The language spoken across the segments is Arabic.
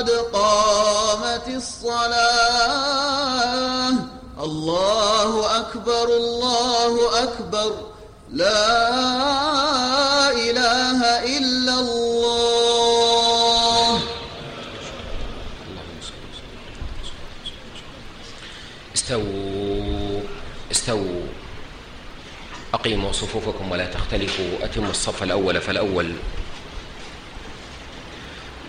قد قامت الصلاة. الله أكبر الله أكبر. لا إله إلا الله. استووا استووا. أقيموا صفوفكم ولا تختلفوا. أتموا الصف الأول فالأول.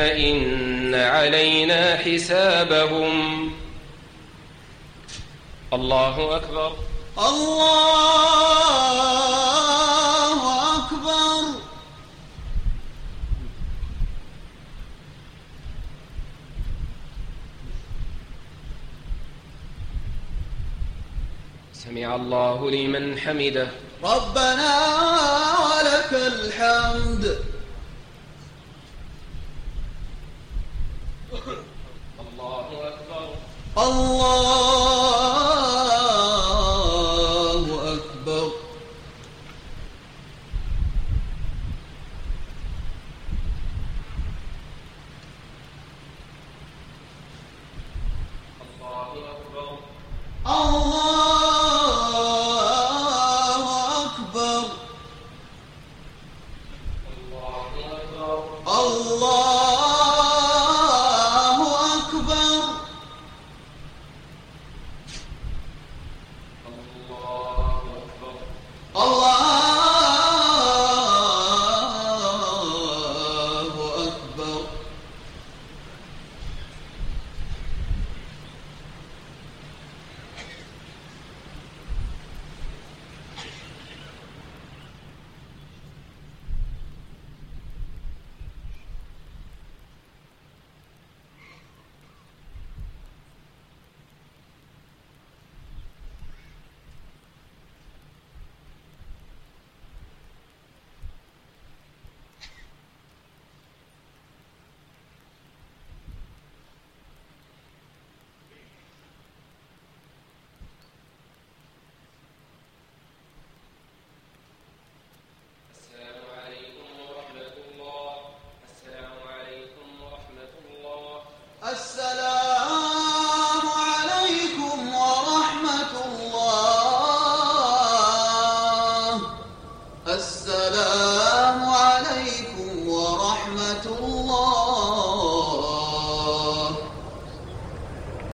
إن علينا حسابهم. الله أكبر. الله أكبر. سمع الله لمن حمده. ربنا ولك الحمد.